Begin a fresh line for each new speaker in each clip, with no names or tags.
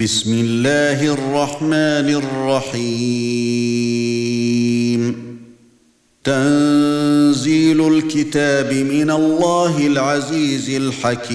بسم الله الرحمن الرحيم تنزيل الكتاب من الله العزيز الحكيم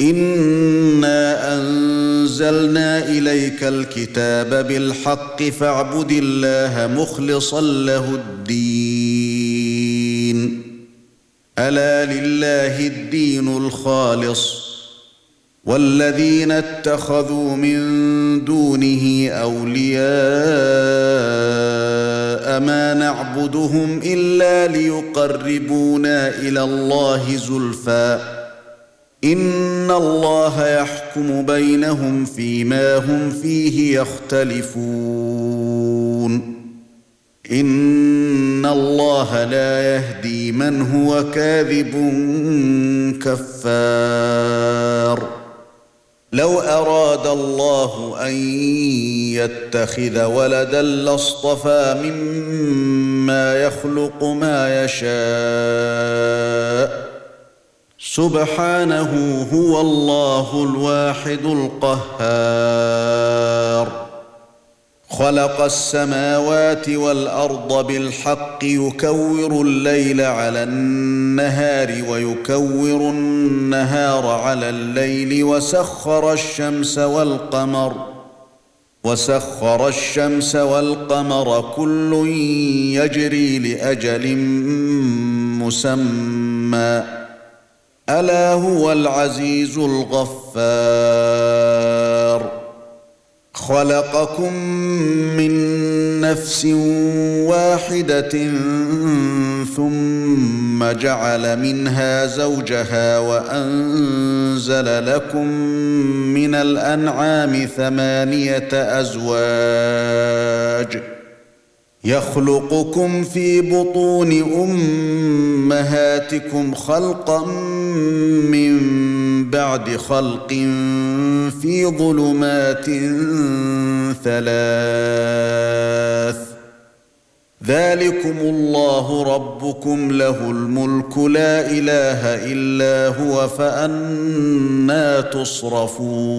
انا انزلنا اليك الكتاب بالحق فاعبد الله مخلصا له الدين الا لله الدين الخالص والذين اتخذوا من دونه أولياء ما نعبدهم إلا ليقربونا إلى الله زلفى. إن الله يحكم بينهم فيما هم فيه يختلفون. إن الله لا يهدي من هو كاذب كفار. لو أراد الله أن يتخذ ولدا لاصطفى مما يخلق ما يشاء. سبحانه هو الله الواحد القهار. خلق السماوات والأرض بالحق يكور الليل على النهار ويكور النهار على الليل وسخر الشمس والقمر وسخر الشمس والقمر كل يجري لأجل مسمى ألا هو العزيز الغفار خلقكم من نفس واحدة ثم جعل منها زوجها وأنزل لكم من الأنعام ثمانية أزواج يخلقكم في بطون أمهاتكم خلقا من بعد خلق في ظلمات ثلاث ذلكم الله ربكم له الملك لا إله إلا هو فأنا تصرفون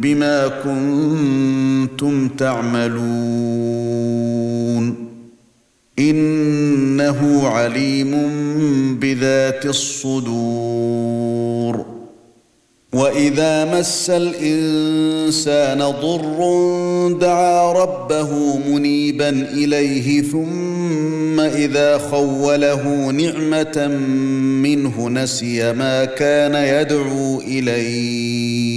بما كنتم تعملون إنه عليم بذات الصدور وإذا مس الإنسان ضر دعا ربه منيبا إليه ثم إذا خوله نعمة منه نسي ما كان يدعو إليه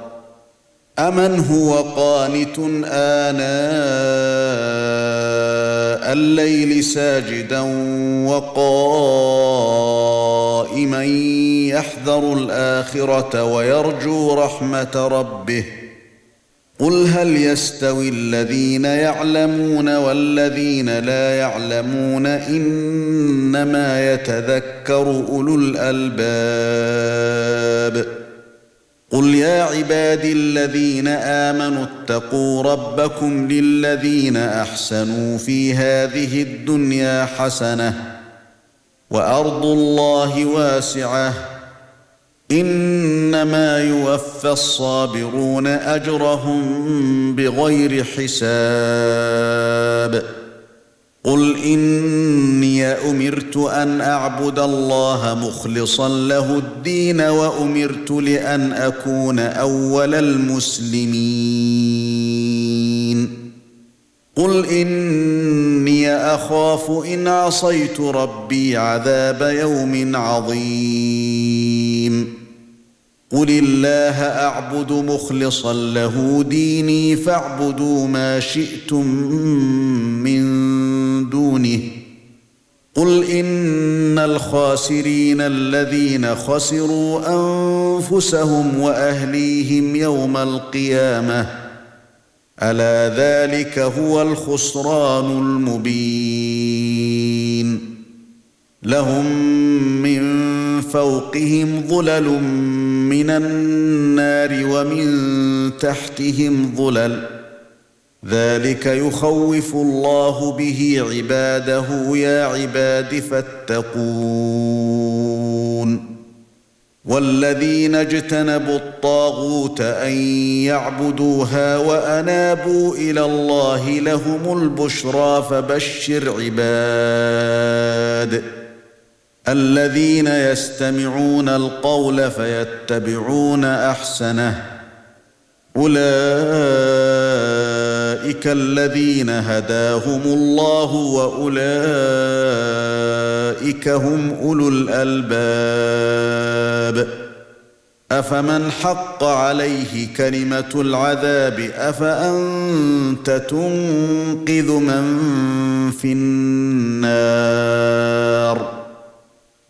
أمن هو قانت آناء الليل ساجدا وقائما يحذر الآخرة ويرجو رحمة ربه. قل هل يستوي الذين يعلمون والذين لا يعلمون إنما يتذكر أولو الألباب؟ قل يا عبادي الذين امنوا اتقوا ربكم للذين احسنوا في هذه الدنيا حسنه وارض الله واسعه انما يوفى الصابرون اجرهم بغير حساب قل إني أمرت أن أعبد الله مخلصا له الدين وأمرت لأن أكون أول المسلمين. قل إني أخاف إن عصيت ربي عذاب يوم عظيم. قل الله أعبد مخلصا له ديني فاعبدوا ما شئتم من دونه. قل إن الخاسرين الذين خسروا أنفسهم وأهليهم يوم القيامة. ألا ذلك هو الخسران المبين. لهم من فوقهم ظلل من النار ومن تحتهم ظلل. ذلك يخوف الله به عباده يا عباد فاتقون. والذين اجتنبوا الطاغوت أن يعبدوها وأنابوا إلى الله لهم البشرى فبشر عباد. الذين يستمعون القول فيتبعون أحسنه. أولئك الذين هداهم الله وأولئك هم أولو الألباب. أفمن حق عليه كلمة العذاب؟ أفأنت تنقذ من في النار؟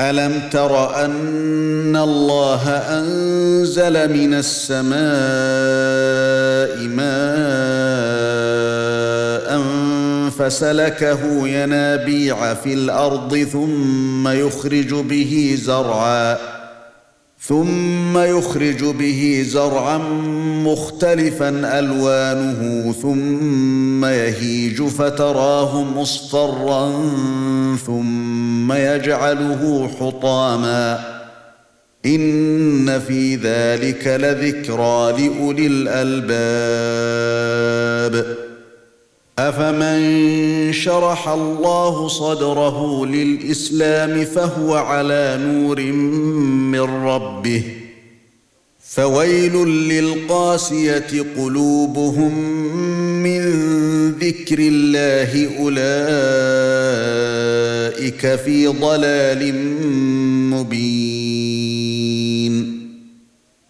ألم تر أن الله أنزل من السماء ماء فسلكه ينابيع في الأرض ثم يخرج به زرعا ثم يخرج به زرعا مختلفا ألوانه ثم يهيج فتراه مصفرا ثم يجعله حطاما. إن في ذلك لذكرى لأولي الألباب. أفمن شرح الله صدره للإسلام فهو على نور من ربه فويل للقاسية قلوبهم من ذكر الله أولئك في ضلال مبين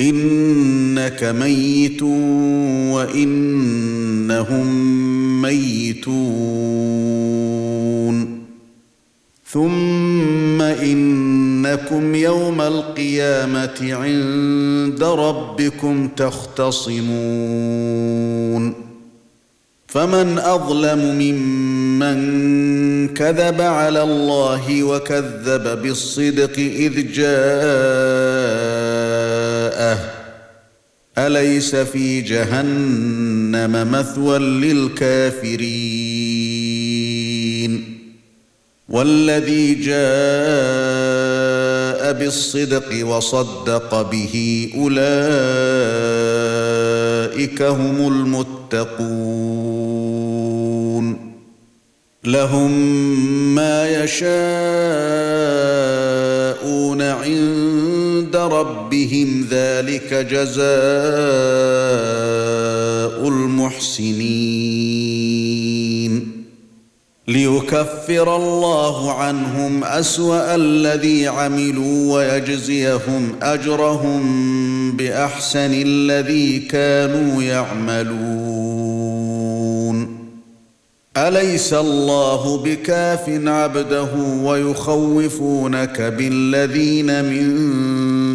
إنك ميت وإنهم ميتون. ثم إنكم يوم القيامة عند ربكم تختصمون. فمن أظلم ممن كذب على الله وكذب بالصدق إذ جاءه أليس في جهنم مثوى للكافرين؟ والذي جاء بالصدق وصدق به أولئك هم المتقون. لهم ما يشاءون عند ربهم ذلك جزاء المحسنين. ليكفر الله عنهم أسوأ الذي عملوا ويجزيهم أجرهم بأحسن الذي كانوا يعملون. أليس الله بكاف عبده ويخوفونك بالذين من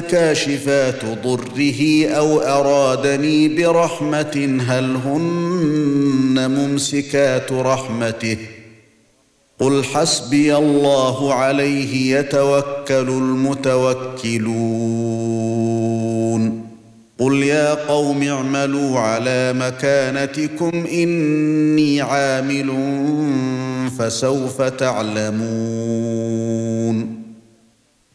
كاشفات ضره أو أرادني برحمة هل هن ممسكات رحمته؟ قل حسبي الله عليه يتوكل المتوكلون. قل يا قوم اعملوا على مكانتكم إني عامل فسوف تعلمون.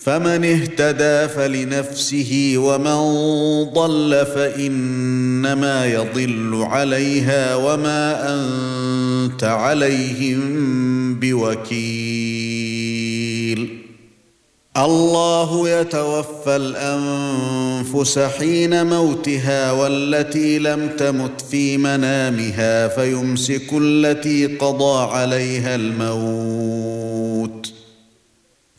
فمن اهتدى فلنفسه ومن ضل فإنما يضل عليها وما أنت عليهم بوكيل. الله يتوفى الأنفس حين موتها والتي لم تمت في منامها فيمسك التي قضى عليها الموت.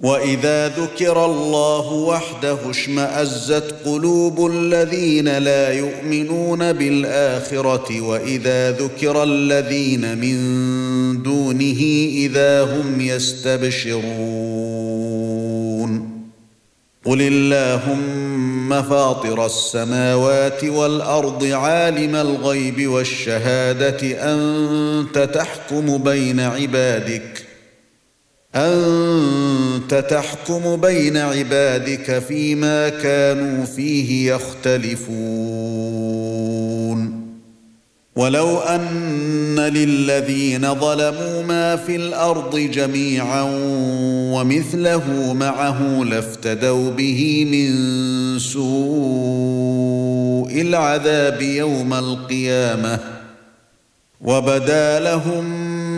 واذا ذكر الله وحده اشمازت قلوب الذين لا يؤمنون بالاخره واذا ذكر الذين من دونه اذا هم يستبشرون قل اللهم فاطر السماوات والارض عالم الغيب والشهاده انت تحكم بين عبادك أنت تحكم بين عبادك فيما كانوا فيه يختلفون. ولو أن للذين ظلموا ما في الأرض جميعا ومثله معه لافتدوا به من سوء العذاب يوم القيامة وبدا لهم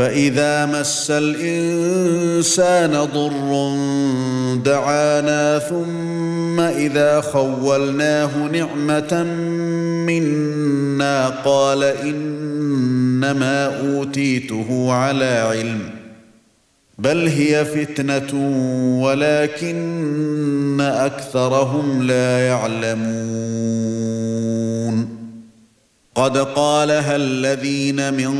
فإذا مس الإنسان ضر دعانا ثم إذا خولناه نعمة منا قال إنما أوتيته على علم بل هي فتنة ولكن أكثرهم لا يعلمون قد قالها الذين من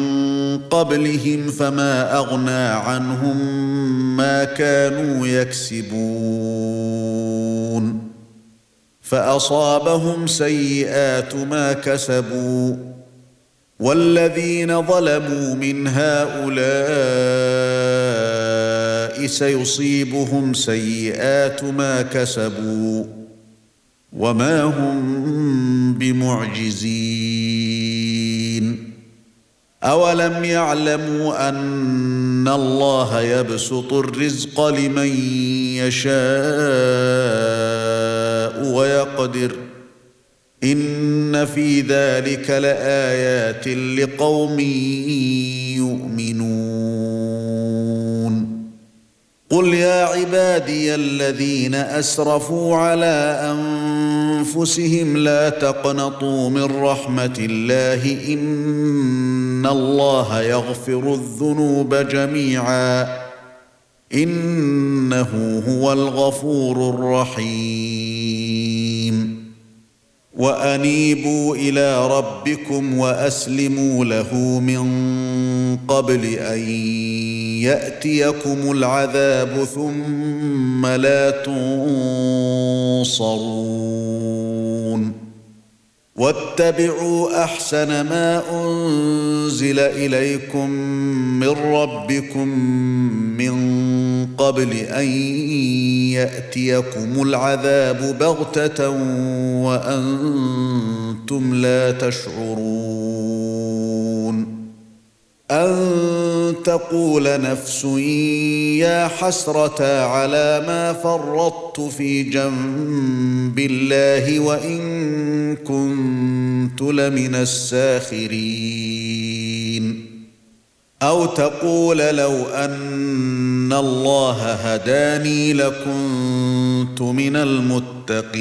قبلهم فما أغنى عنهم ما كانوا يكسبون. فأصابهم سيئات ما كسبوا. والذين ظلموا من هؤلاء سيصيبهم سيئات ما كسبوا. وما هم بمعجزين. أولم يعلموا أن الله يبسط الرزق لمن يشاء ويقدر إن في ذلك لآيات لقوم يؤمنون. قل يا عبادي الذين أسرفوا على أنفسهم لا تقنطوا من رحمة الله إن الله يغفر الذنوب جميعا إنه هو الغفور الرحيم. وأنيبوا إلى ربكم وأسلموا له من قبل أن يأتيكم العذاب ثم لا تنصرون. واتبعوا أحسن ما أنزل إليكم من ربكم من قبل أن يأتيكم العذاب بغتة وأنتم لا تشعرون. أن تقول نفس يا حسرة على ما فرطت في جنب الله وإن كنت لمن الساخرين. أو تقول لو أن الله هداني لكنت من المتقين.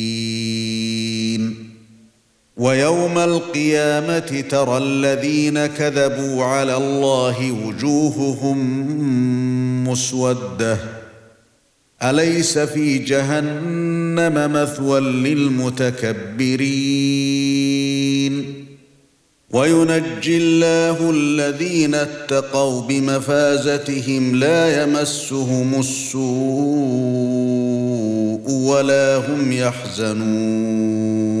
ويوم القيامة ترى الذين كذبوا على الله وجوههم مسودة. أليس في جهنم مثوى للمتكبرين؟ وينجي الله الذين اتقوا بمفازتهم لا يمسهم السوء ولا هم يحزنون.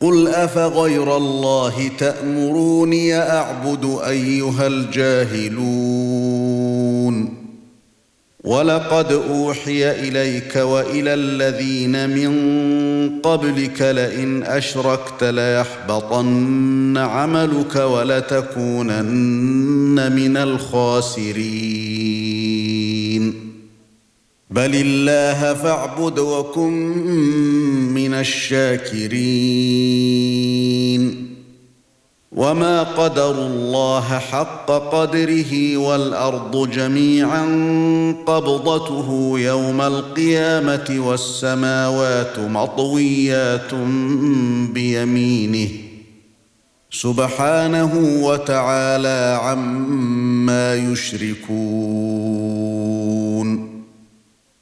قل أفغير الله تأمروني أعبد أيها الجاهلون ولقد أوحي إليك وإلى الذين من قبلك لئن أشركت ليحبطن عملك ولتكونن من الخاسرين بل الله فاعبد وكن من الشاكرين. وما قدروا الله حق قدره والأرض جميعا قبضته يوم القيامة والسماوات مطويات بيمينه. سبحانه وتعالى عما يشركون.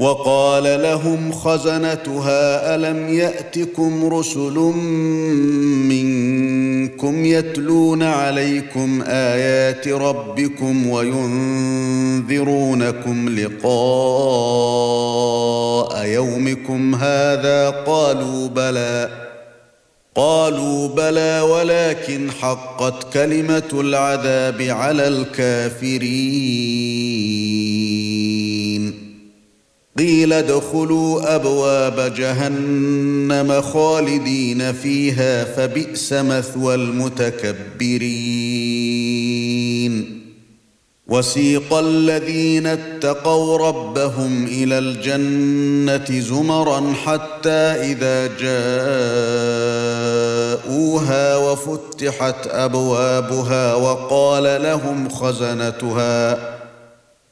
وقال لهم خزنتها ألم يأتكم رسل منكم يتلون عليكم آيات ربكم وينذرونكم لقاء يومكم هذا قالوا بلى قالوا بلى ولكن حقت كلمة العذاب على الكافرين قيل ادخلوا أبواب جهنم خالدين فيها فبئس مثوى المتكبرين. وسيق الذين اتقوا ربهم إلى الجنة زمرا حتى إذا جاءوها وفتحت أبوابها وقال لهم خزنتها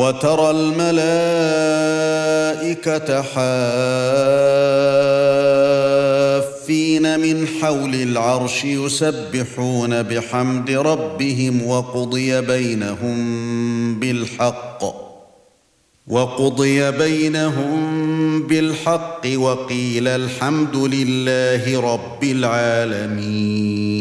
وترى الملائكة حافين من حول العرش يسبحون بحمد ربهم وقضي بينهم بالحق وقضي بينهم بالحق وقيل الحمد لله رب العالمين.